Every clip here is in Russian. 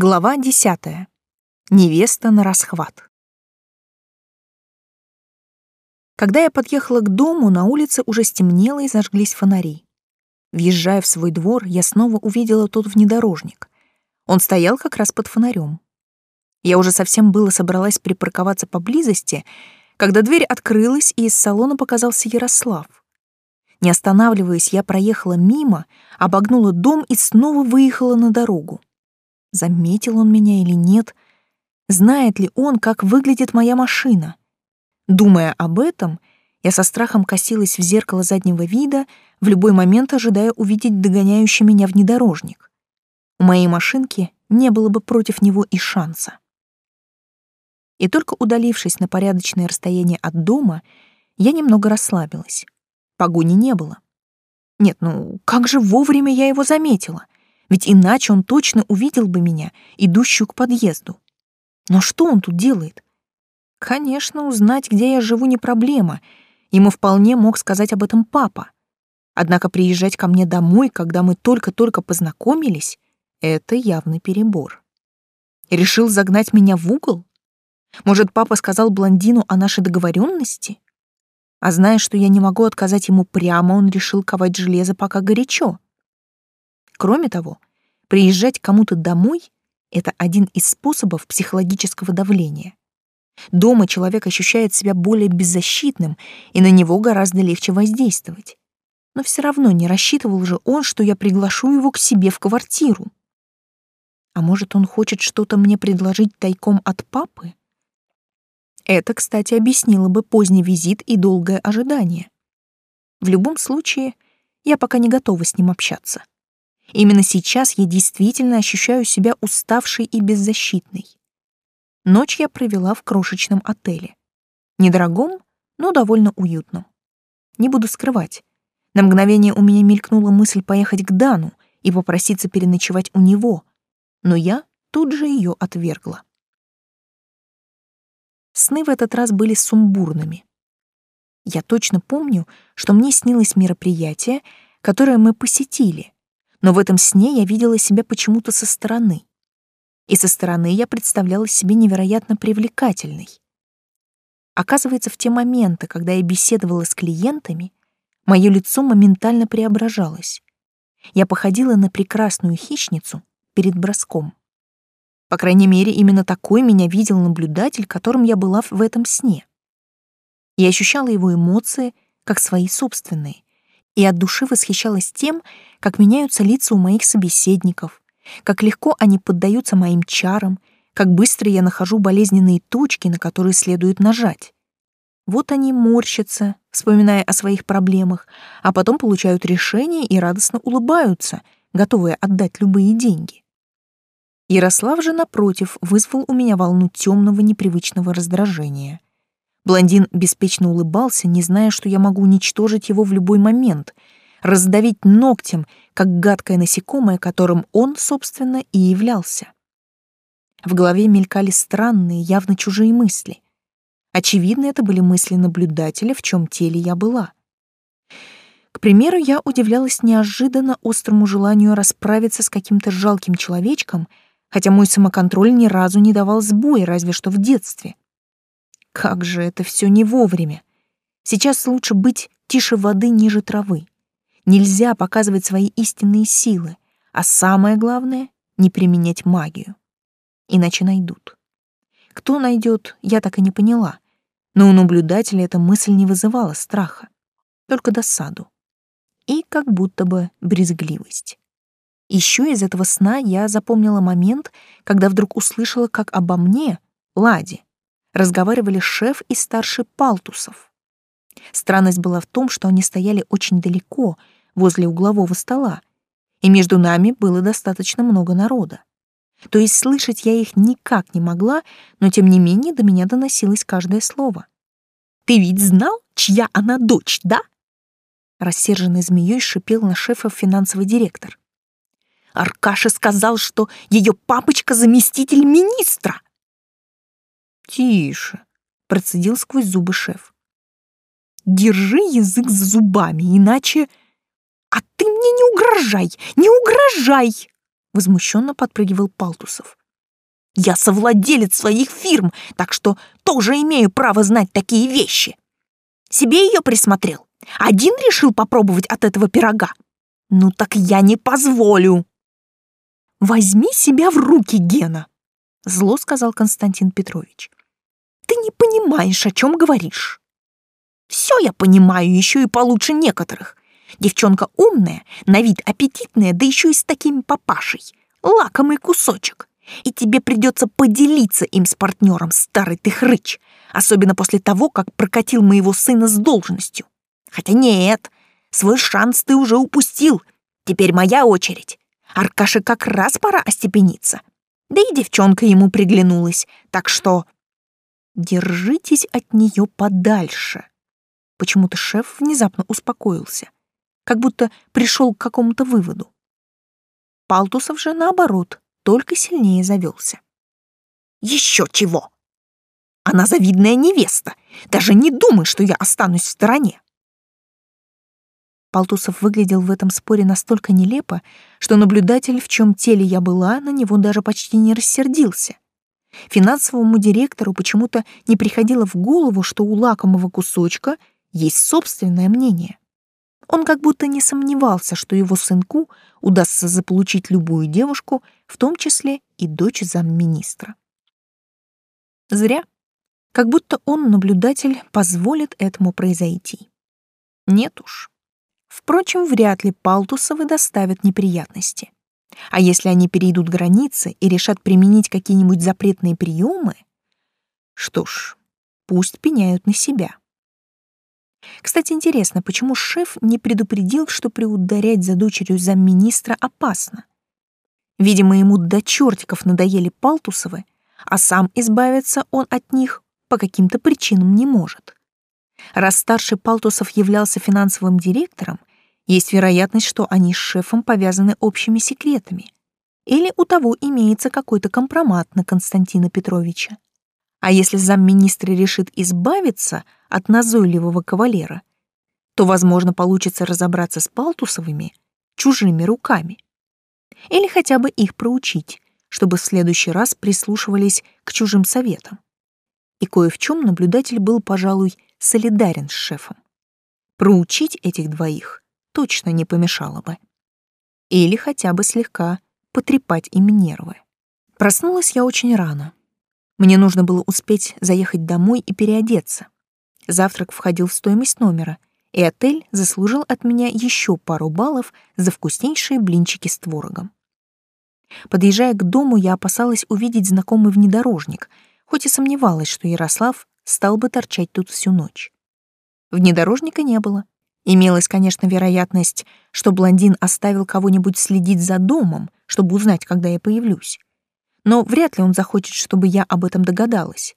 Глава десятая. Невеста на расхват. Когда я подъехала к дому, на улице уже стемнело и зажглись фонари. Въезжая в свой двор, я снова увидела тот внедорожник. Он стоял как раз под фонарем. Я уже совсем было собралась припарковаться поблизости, когда дверь открылась, и из салона показался Ярослав. Не останавливаясь, я проехала мимо, обогнула дом и снова выехала на дорогу. Заметил он меня или нет? Знает ли он, как выглядит моя машина? Думая об этом, я со страхом косилась в зеркало заднего вида, в любой момент ожидая увидеть догоняющий меня внедорожник. У моей машинки не было бы против него и шанса. И только удалившись на порядочное расстояние от дома, я немного расслабилась. Погони не было. Нет, ну как же вовремя я его заметила — ведь иначе он точно увидел бы меня, идущую к подъезду. Но что он тут делает? Конечно, узнать, где я живу, не проблема. Ему вполне мог сказать об этом папа. Однако приезжать ко мне домой, когда мы только-только познакомились, это явный перебор. Решил загнать меня в угол? Может, папа сказал блондину о нашей договоренности? А зная, что я не могу отказать ему прямо, он решил ковать железо пока горячо. Кроме того, приезжать кому-то домой — это один из способов психологического давления. Дома человек ощущает себя более беззащитным, и на него гораздо легче воздействовать. Но все равно не рассчитывал же он, что я приглашу его к себе в квартиру. А может, он хочет что-то мне предложить тайком от папы? Это, кстати, объяснило бы поздний визит и долгое ожидание. В любом случае, я пока не готова с ним общаться. Именно сейчас я действительно ощущаю себя уставшей и беззащитной. Ночь я провела в крошечном отеле. Недорогом, но довольно уютном. Не буду скрывать. На мгновение у меня мелькнула мысль поехать к Дану и попроситься переночевать у него, но я тут же ее отвергла. Сны в этот раз были сумбурными. Я точно помню, что мне снилось мероприятие, которое мы посетили — но в этом сне я видела себя почему-то со стороны. И со стороны я представляла себе невероятно привлекательной. Оказывается, в те моменты, когда я беседовала с клиентами, мое лицо моментально преображалось. Я походила на прекрасную хищницу перед броском. По крайней мере, именно такой меня видел наблюдатель, которым я была в этом сне. Я ощущала его эмоции, как свои собственные, и от души восхищалась тем, как меняются лица у моих собеседников, как легко они поддаются моим чарам, как быстро я нахожу болезненные точки, на которые следует нажать. Вот они морщатся, вспоминая о своих проблемах, а потом получают решение и радостно улыбаются, готовые отдать любые деньги. Ярослав же, напротив, вызвал у меня волну темного непривычного раздражения — Блондин беспечно улыбался, не зная, что я могу уничтожить его в любой момент, раздавить ногтем, как гадкое насекомое, которым он, собственно, и являлся. В голове мелькали странные, явно чужие мысли. Очевидно, это были мысли наблюдателя, в чем теле я была. К примеру, я удивлялась неожиданно острому желанию расправиться с каким-то жалким человечком, хотя мой самоконтроль ни разу не давал сбоя, разве что в детстве. Как же это все не вовремя. Сейчас лучше быть тише воды ниже травы. Нельзя показывать свои истинные силы, а самое главное — не применять магию. Иначе найдут. Кто найдет, я так и не поняла, но у наблюдателя эта мысль не вызывала страха, только досаду и как будто бы брезгливость. Еще из этого сна я запомнила момент, когда вдруг услышала, как обо мне, Ладе, разговаривали шеф и старший Палтусов. Странность была в том, что они стояли очень далеко, возле углового стола, и между нами было достаточно много народа. То есть слышать я их никак не могла, но тем не менее до меня доносилось каждое слово. «Ты ведь знал, чья она дочь, да?» Рассерженный змеей шипел на шефа финансовый директор. Аркаша сказал, что ее папочка заместитель министра. «Тише», — процедил сквозь зубы шеф. «Держи язык за зубами, иначе...» «А ты мне не угрожай! Не угрожай!» Возмущенно подпрыгивал Палтусов. Я совладелец своих фирм, так что тоже имею право знать такие вещи. Себе ее присмотрел. Один решил попробовать от этого пирога. Ну так я не позволю. Возьми себя в руки, Гена, зло сказал Константин Петрович. Ты не понимаешь, о чем говоришь. Все я понимаю, еще и получше некоторых. Девчонка умная, на вид аппетитная, да еще и с таким папашей. Лакомый кусочек. И тебе придется поделиться им с партнером, старый ты хрыч. Особенно после того, как прокатил моего сына с должностью. Хотя нет, свой шанс ты уже упустил. Теперь моя очередь. Аркаше как раз пора остепениться. Да и девчонка ему приглянулась, так что... Держитесь от нее подальше. Почему-то шеф внезапно успокоился, как будто пришел к какому-то выводу. Палтусов же, наоборот, только сильнее завелся. Еще чего! Она завидная невеста. Даже не думай, что я останусь в стороне. Палтусов выглядел в этом споре настолько нелепо, что наблюдатель, в чем теле я была, на него даже почти не рассердился. Финансовому директору почему-то не приходило в голову, что у лакомого кусочка есть собственное мнение. Он как будто не сомневался, что его сынку удастся заполучить любую девушку, в том числе и дочь замминистра. Зря. Как будто он, наблюдатель, позволит этому произойти. Нет уж. Впрочем, вряд ли Палтусовы доставят неприятности. А если они перейдут границы и решат применить какие-нибудь запретные приемы, что ж, пусть пеняют на себя. Кстати, интересно, почему шеф не предупредил, что приударять за дочерью замминистра опасно? Видимо, ему до чертиков надоели Палтусовы, а сам избавиться он от них по каким-то причинам не может. Раз старший Палтусов являлся финансовым директором, есть вероятность, что они с шефом повязаны общими секретами. Или у того имеется какой-то компромат на Константина Петровича. А если замминистра решит избавиться от назойливого кавалера, то, возможно, получится разобраться с Палтусовыми чужими руками. Или хотя бы их проучить, чтобы в следующий раз прислушивались к чужим советам. И кое в чем наблюдатель был, пожалуй, солидарен с шефом. Проучить этих двоих точно не помешало бы. Или хотя бы слегка потрепать им нервы. Проснулась я очень рано. Мне нужно было успеть заехать домой и переодеться. Завтрак входил в стоимость номера, и отель заслужил от меня еще пару баллов за вкуснейшие блинчики с творогом. Подъезжая к дому, я опасалась увидеть знакомый внедорожник, хоть и сомневалась, что Ярослав стал бы торчать тут всю ночь. Внедорожника не было, Имелась, конечно, вероятность, что блондин оставил кого-нибудь следить за домом, чтобы узнать, когда я появлюсь. Но вряд ли он захочет, чтобы я об этом догадалась.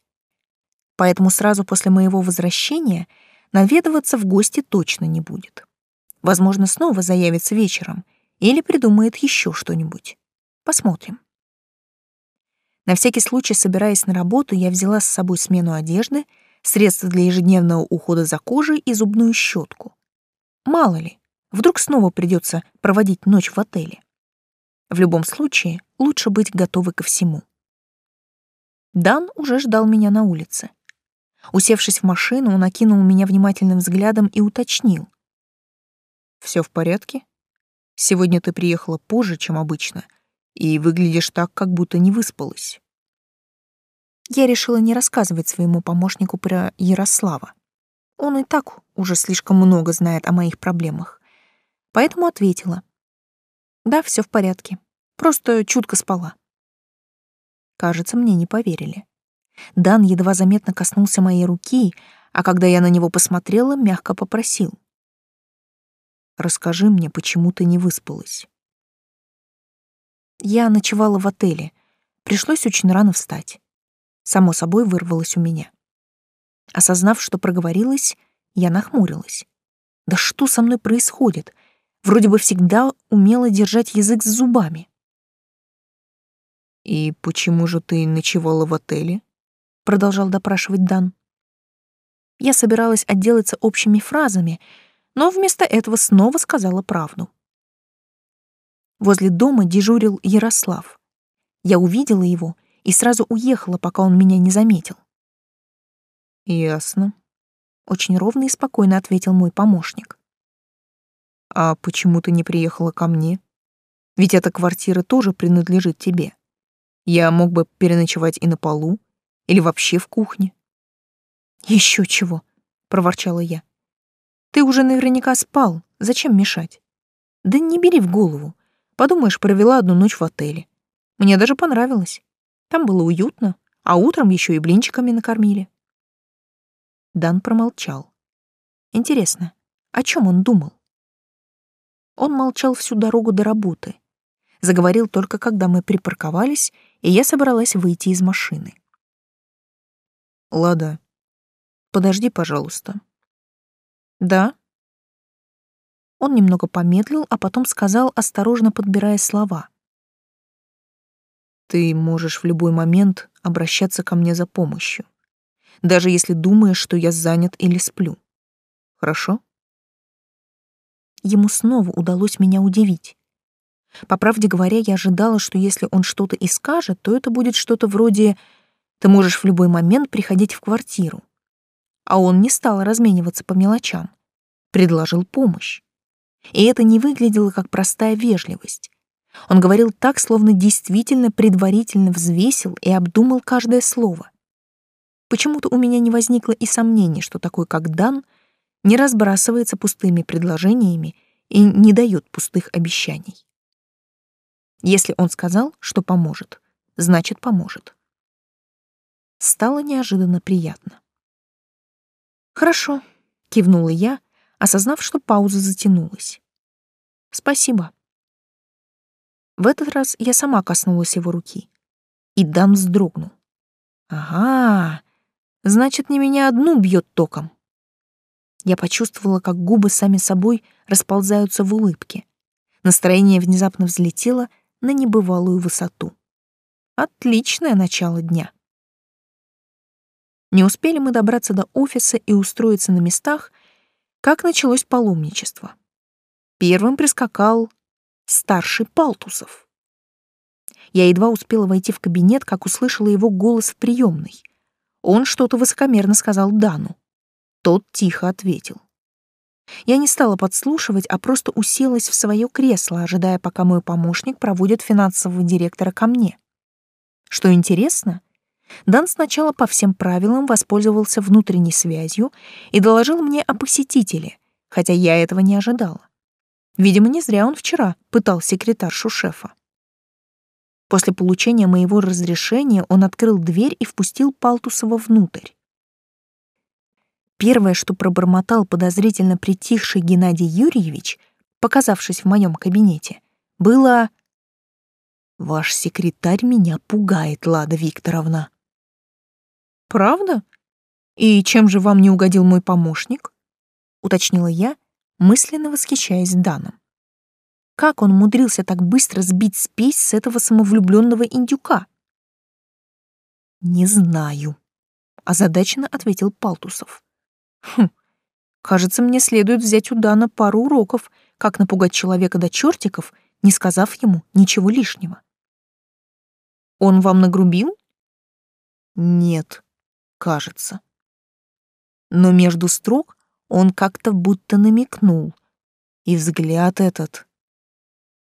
Поэтому сразу после моего возвращения наведываться в гости точно не будет. Возможно, снова заявится вечером или придумает еще что-нибудь. Посмотрим. На всякий случай, собираясь на работу, я взяла с собой смену одежды, средства для ежедневного ухода за кожей и зубную щетку. Мало ли, вдруг снова придется проводить ночь в отеле. В любом случае, лучше быть готовой ко всему. Дан уже ждал меня на улице. Усевшись в машину, он окинул меня внимательным взглядом и уточнил. «Все в порядке? Сегодня ты приехала позже, чем обычно, и выглядишь так, как будто не выспалась». Я решила не рассказывать своему помощнику про Ярослава. Он и так уже слишком много знает о моих проблемах. Поэтому ответила. Да, все в порядке. Просто чутко спала. Кажется, мне не поверили. Дан едва заметно коснулся моей руки, а когда я на него посмотрела, мягко попросил. «Расскажи мне, почему ты не выспалась?» Я ночевала в отеле. Пришлось очень рано встать. Само собой вырвалось у меня. Осознав, что проговорилась, я нахмурилась. Да что со мной происходит? Вроде бы всегда умела держать язык за зубами. «И почему же ты ночевала в отеле?» — продолжал допрашивать Дан. Я собиралась отделаться общими фразами, но вместо этого снова сказала правду. Возле дома дежурил Ярослав. Я увидела его и сразу уехала, пока он меня не заметил. Ясно. Очень ровно и спокойно ответил мой помощник. А почему ты не приехала ко мне? Ведь эта квартира тоже принадлежит тебе. Я мог бы переночевать и на полу, или вообще в кухне. Еще чего, проворчала я. Ты уже наверняка спал, зачем мешать? Да не бери в голову. Подумаешь, провела одну ночь в отеле. Мне даже понравилось. Там было уютно, а утром еще и блинчиками накормили. Дан промолчал. Интересно, о чем он думал? Он молчал всю дорогу до работы. Заговорил только когда мы припарковались, и я собралась выйти из машины. «Лада, подожди, пожалуйста». «Да?» Он немного помедлил, а потом сказал, осторожно подбирая слова. «Ты можешь в любой момент обращаться ко мне за помощью даже если думаешь, что я занят или сплю. Хорошо? Ему снова удалось меня удивить. По правде говоря, я ожидала, что если он что-то и скажет, то это будет что-то вроде «ты можешь в любой момент приходить в квартиру». А он не стал размениваться по мелочам. Предложил помощь. И это не выглядело как простая вежливость. Он говорил так, словно действительно предварительно взвесил и обдумал каждое слово. Почему-то у меня не возникло и сомнений, что такой, как Дан, не разбрасывается пустыми предложениями и не дает пустых обещаний. Если он сказал, что поможет, значит, поможет. Стало неожиданно приятно. «Хорошо», — кивнула я, осознав, что пауза затянулась. «Спасибо». В этот раз я сама коснулась его руки, и Дан вздрогнул. «Ага, Значит, не меня одну бьет током. Я почувствовала, как губы сами собой расползаются в улыбке. Настроение внезапно взлетело на небывалую высоту. Отличное начало дня. Не успели мы добраться до офиса и устроиться на местах, как началось паломничество. Первым прискакал старший Палтусов. Я едва успела войти в кабинет, как услышала его голос в приемной. Он что-то высокомерно сказал Дану. Тот тихо ответил. Я не стала подслушивать, а просто уселась в свое кресло, ожидая, пока мой помощник проводит финансового директора ко мне. Что интересно, Дан сначала по всем правилам воспользовался внутренней связью и доложил мне о посетителе, хотя я этого не ожидала. Видимо, не зря он вчера пытал секретаршу шефа. После получения моего разрешения он открыл дверь и впустил Палтусова внутрь. Первое, что пробормотал подозрительно притихший Геннадий Юрьевич, показавшись в моем кабинете, было «Ваш секретарь меня пугает, Лада Викторовна». «Правда? И чем же вам не угодил мой помощник?» — уточнила я, мысленно восхищаясь Даном. Как он умудрился так быстро сбить спесь с этого самовлюбленного индюка? «Не знаю», — озадаченно ответил Палтусов. «Хм, кажется, мне следует взять у Дана пару уроков, как напугать человека до чертиков, не сказав ему ничего лишнего». «Он вам нагрубил?» «Нет, кажется». Но между строк он как-то будто намекнул, и взгляд этот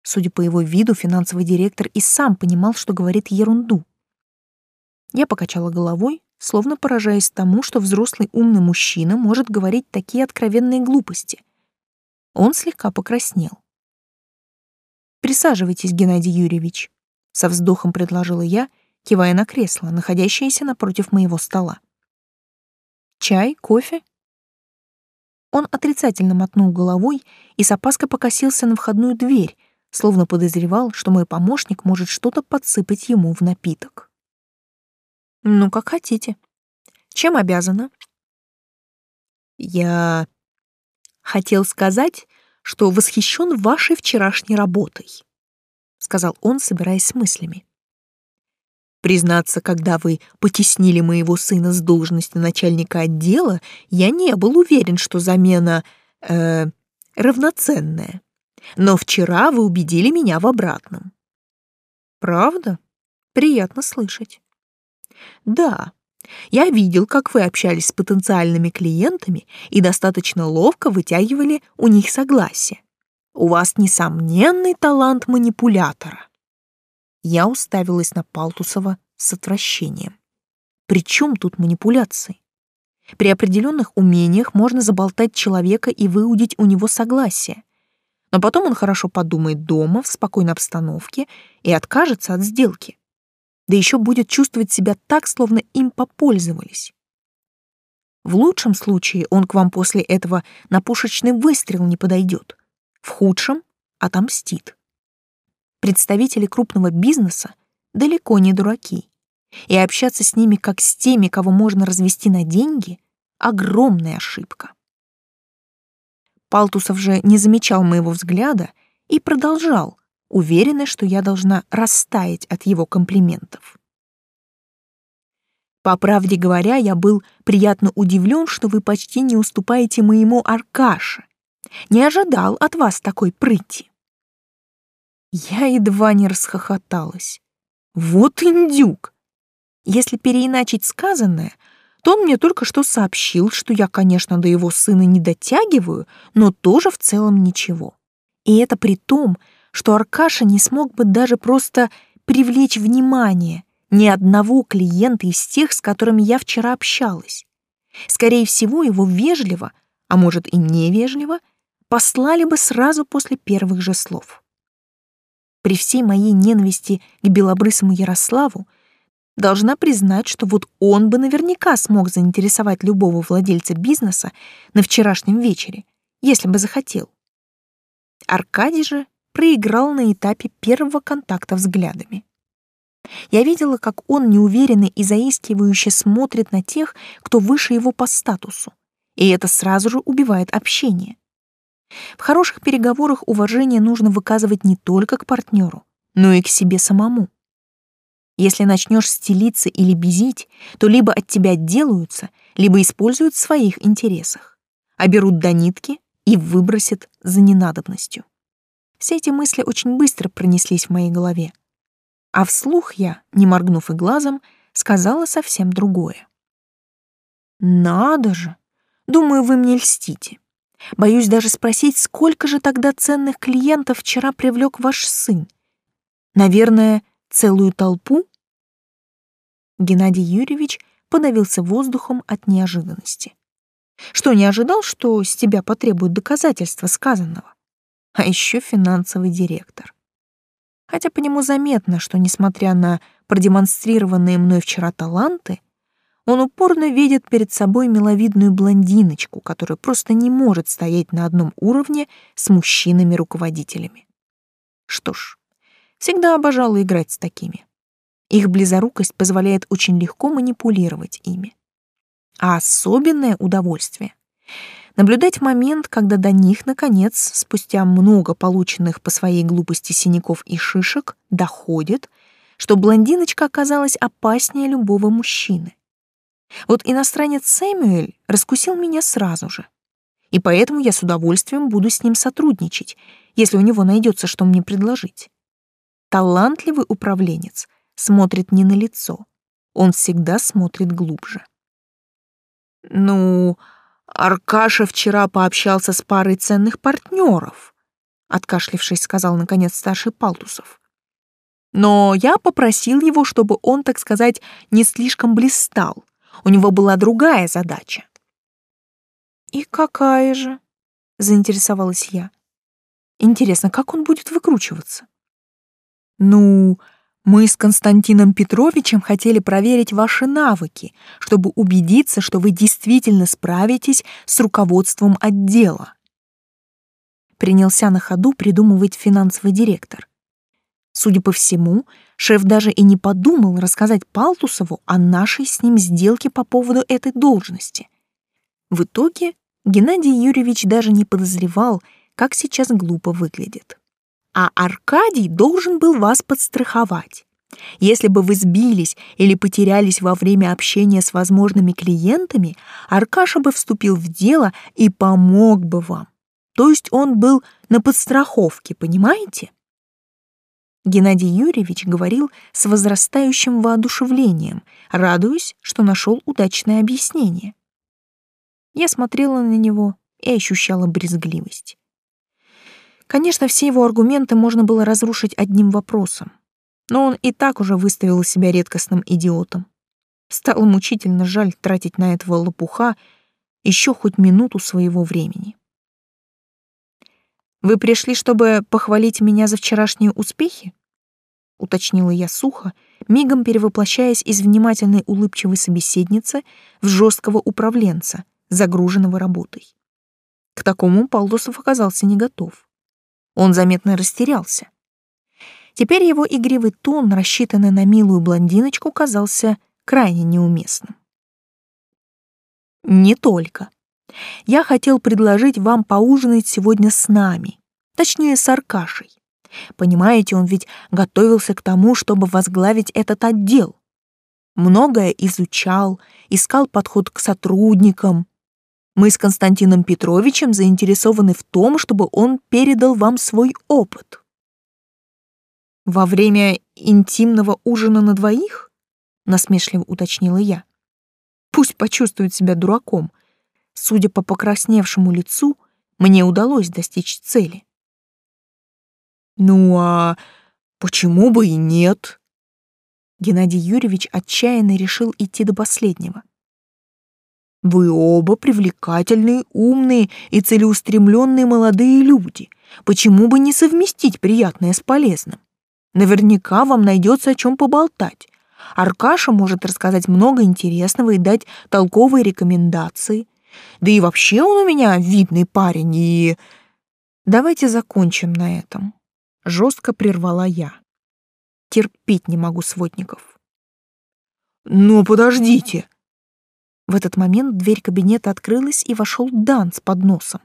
Судя по его виду, финансовый директор и сам понимал, что говорит ерунду. Я покачала головой, словно поражаясь тому, что взрослый умный мужчина может говорить такие откровенные глупости. Он слегка покраснел. «Присаживайтесь, Геннадий Юрьевич», — со вздохом предложила я, кивая на кресло, находящееся напротив моего стола. «Чай, кофе?» Он отрицательно мотнул головой и с опаской покосился на входную дверь, словно подозревал, что мой помощник может что-то подсыпать ему в напиток. «Ну, как хотите. Чем обязана?» «Я хотел сказать, что восхищен вашей вчерашней работой», — сказал он, собираясь с мыслями. Признаться, когда вы потеснили моего сына с должности начальника отдела, я не был уверен, что замена э, равноценная. Но вчера вы убедили меня в обратном. Правда? Приятно слышать. Да, я видел, как вы общались с потенциальными клиентами и достаточно ловко вытягивали у них согласие. У вас несомненный талант манипулятора. Я уставилась на Палтусова с отвращением. При чем тут манипуляции? При определенных умениях можно заболтать человека и выудить у него согласие. Но потом он хорошо подумает дома, в спокойной обстановке и откажется от сделки да еще будет чувствовать себя так, словно им попользовались. В лучшем случае он к вам после этого на пушечный выстрел не подойдет. В худшем — отомстит. Представители крупного бизнеса далеко не дураки. И общаться с ними как с теми, кого можно развести на деньги — огромная ошибка. Палтусов же не замечал моего взгляда и продолжал, уверенная, что я должна растаять от его комплиментов. По правде говоря, я был приятно удивлен, что вы почти не уступаете моему Аркаше. Не ожидал от вас такой прыти. Я едва не расхохоталась. Вот индюк! Если переиначить сказанное, то он мне только что сообщил, что я, конечно, до его сына не дотягиваю, но тоже в целом ничего. И это при том, что Аркаша не смог бы даже просто привлечь внимание ни одного клиента из тех, с которыми я вчера общалась. Скорее всего, его вежливо, а может и невежливо, послали бы сразу после первых же слов. При всей моей ненависти к белобрысому Ярославу должна признать, что вот он бы наверняка смог заинтересовать любого владельца бизнеса на вчерашнем вечере, если бы захотел. Аркадий же проиграл на этапе первого контакта взглядами. Я видела, как он неуверенно и заискивающе смотрит на тех, кто выше его по статусу, и это сразу же убивает общение. В хороших переговорах уважение нужно выказывать не только к партнеру, но и к себе самому. Если начнешь стелиться или безить, то либо от тебя отделаются, либо используют в своих интересах, а берут до нитки и выбросят за ненадобностью. Все эти мысли очень быстро пронеслись в моей голове. А вслух я, не моргнув и глазом, сказала совсем другое. «Надо же! Думаю, вы мне льстите. Боюсь даже спросить, сколько же тогда ценных клиентов вчера привлек ваш сын? Наверное, целую толпу?» Геннадий Юрьевич подавился воздухом от неожиданности. «Что, не ожидал, что с тебя потребуют доказательства сказанного?» а еще финансовый директор. Хотя по нему заметно, что, несмотря на продемонстрированные мной вчера таланты, он упорно видит перед собой миловидную блондиночку, которая просто не может стоять на одном уровне с мужчинами-руководителями. Что ж, всегда обожала играть с такими. Их близорукость позволяет очень легко манипулировать ими. А особенное удовольствие наблюдать момент, когда до них, наконец, спустя много полученных по своей глупости синяков и шишек, доходит, что блондиночка оказалась опаснее любого мужчины. Вот иностранец Сэмюэль раскусил меня сразу же. И поэтому я с удовольствием буду с ним сотрудничать, если у него найдется, что мне предложить. Талантливый управленец смотрит не на лицо, он всегда смотрит глубже. Ну, Аркаша вчера пообщался с парой ценных партнеров, откашлившись, сказал наконец старший Палтусов. Но я попросил его, чтобы он, так сказать, не слишком блистал. У него была другая задача. И какая же? заинтересовалась я. Интересно, как он будет выкручиваться? Ну, мы с Константином Петровичем хотели проверить ваши навыки, чтобы убедиться, что вы действительно справитесь с руководством отдела. Принялся на ходу придумывать финансовый директор. Судя по всему, шеф даже и не подумал рассказать Палтусову о нашей с ним сделке по поводу этой должности. В итоге Геннадий Юрьевич даже не подозревал, как сейчас глупо выглядит а Аркадий должен был вас подстраховать. Если бы вы сбились или потерялись во время общения с возможными клиентами, Аркаша бы вступил в дело и помог бы вам. То есть он был на подстраховке, понимаете? Геннадий Юрьевич говорил с возрастающим воодушевлением, радуясь, что нашел удачное объяснение. Я смотрела на него и ощущала брезгливость. Конечно, все его аргументы можно было разрушить одним вопросом, но он и так уже выставил себя редкостным идиотом. Стало мучительно жаль тратить на этого лопуха еще хоть минуту своего времени. «Вы пришли, чтобы похвалить меня за вчерашние успехи?» — уточнила я сухо, мигом перевоплощаясь из внимательной улыбчивой собеседницы в жесткого управленца, загруженного работой. К такому Палдусов оказался не готов. Он заметно растерялся. Теперь его игривый тон, рассчитанный на милую блондиночку, казался крайне неуместным. Не только. Я хотел предложить вам поужинать сегодня с нами, точнее, с Аркашей. Понимаете, он ведь готовился к тому, чтобы возглавить этот отдел. Многое изучал, искал подход к сотрудникам. Мы с Константином Петровичем заинтересованы в том, чтобы он передал вам свой опыт. Во время интимного ужина на двоих? Насмешливо уточнила я. Пусть почувствует себя дураком. Судя по покрасневшему лицу, мне удалось достичь цели. Ну а почему бы и нет? Геннадий Юрьевич отчаянно решил идти до последнего. Вы оба привлекательные, умные и целеустремленные молодые люди. Почему бы не совместить приятное с полезным? Наверняка вам найдется о чем поболтать. Аркаша может рассказать много интересного и дать толковые рекомендации. Да и вообще он у меня видный парень и... Давайте закончим на этом. Жестко прервала я. Терпеть не могу сводников. Но подождите. В этот момент дверь кабинета открылась, и вошел Дан с подносом,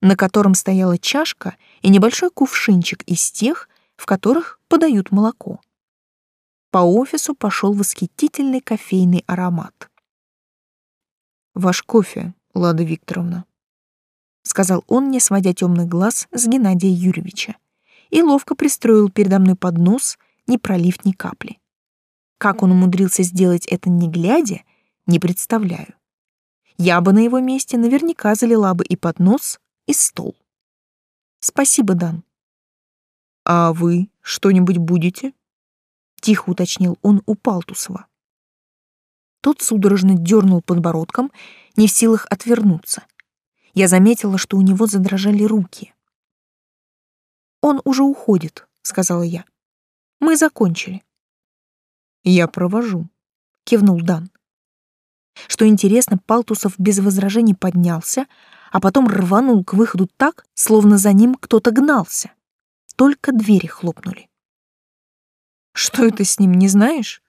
на котором стояла чашка и небольшой кувшинчик из тех, в которых подают молоко. По офису пошел восхитительный кофейный аромат. «Ваш кофе, Лада Викторовна», — сказал он, не сводя темных глаз с Геннадия Юрьевича, и ловко пристроил передо мной поднос, не пролив ни капли. Как он умудрился сделать это не глядя, не представляю. Я бы на его месте наверняка залила бы и поднос, и стол. Спасибо, Дан. А вы что-нибудь будете? тихо уточнил он у Палтусова. Тот судорожно дернул подбородком, не в силах отвернуться. Я заметила, что у него задрожали руки. «Он уже уходит», — сказала я. «Мы закончили». «Я провожу», — кивнул Дан. Что интересно, Палтусов без возражений поднялся, а потом рванул к выходу так, словно за ним кто-то гнался. Только двери хлопнули. Что это с ним, не знаешь?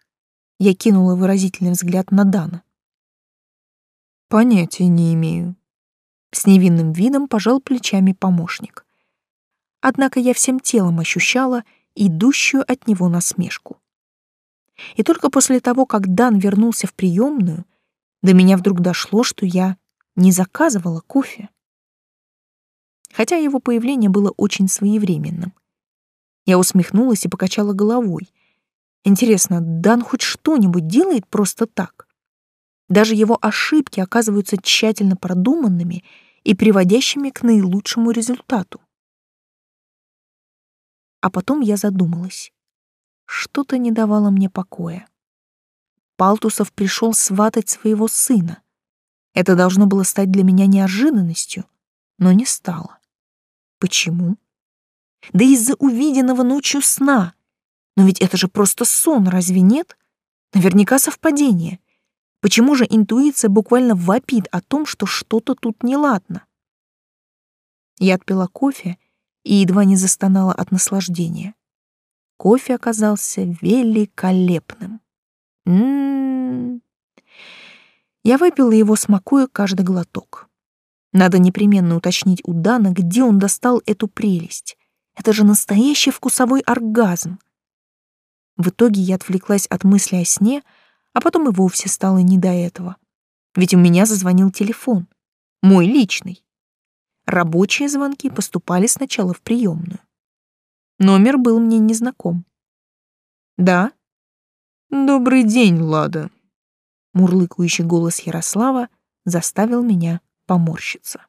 Я кинула выразительный взгляд на Дана. Понятия не имею. С невинным видом пожал плечами помощник. Однако я всем телом ощущала идущую от него насмешку. И только после того, как Дан вернулся в приемную, до меня вдруг дошло, что я не заказывала кофе. Хотя его появление было очень своевременным. Я усмехнулась и покачала головой. Интересно, Дан хоть что-нибудь делает просто так? Даже его ошибки оказываются тщательно продуманными и приводящими к наилучшему результату. А потом я задумалась. Что-то не давало мне покоя. Палтусов пришел сватать своего сына. Это должно было стать для меня неожиданностью, но не стало. Почему? Да из-за увиденного ночью сна. Но ведь это же просто сон, разве нет? Наверняка совпадение. Почему же интуиция буквально вопит о том, что что-то тут неладно? Я отпила кофе и едва не застонала от наслаждения. Кофе оказался великолепным. М-м-м. Я выпила его, смакуя каждый глоток. Надо непременно уточнить у Дана, где он достал эту прелесть. Это же настоящий вкусовой оргазм. В итоге я отвлеклась от мысли о сне, а потом и вовсе стало не до этого. Ведь у меня зазвонил телефон. Мой личный. Рабочие звонки поступали сначала в приемную. Номер был мне незнаком. «Да?» «Добрый день, Лада!» Мурлыкающий голос Ярослава заставил меня поморщиться.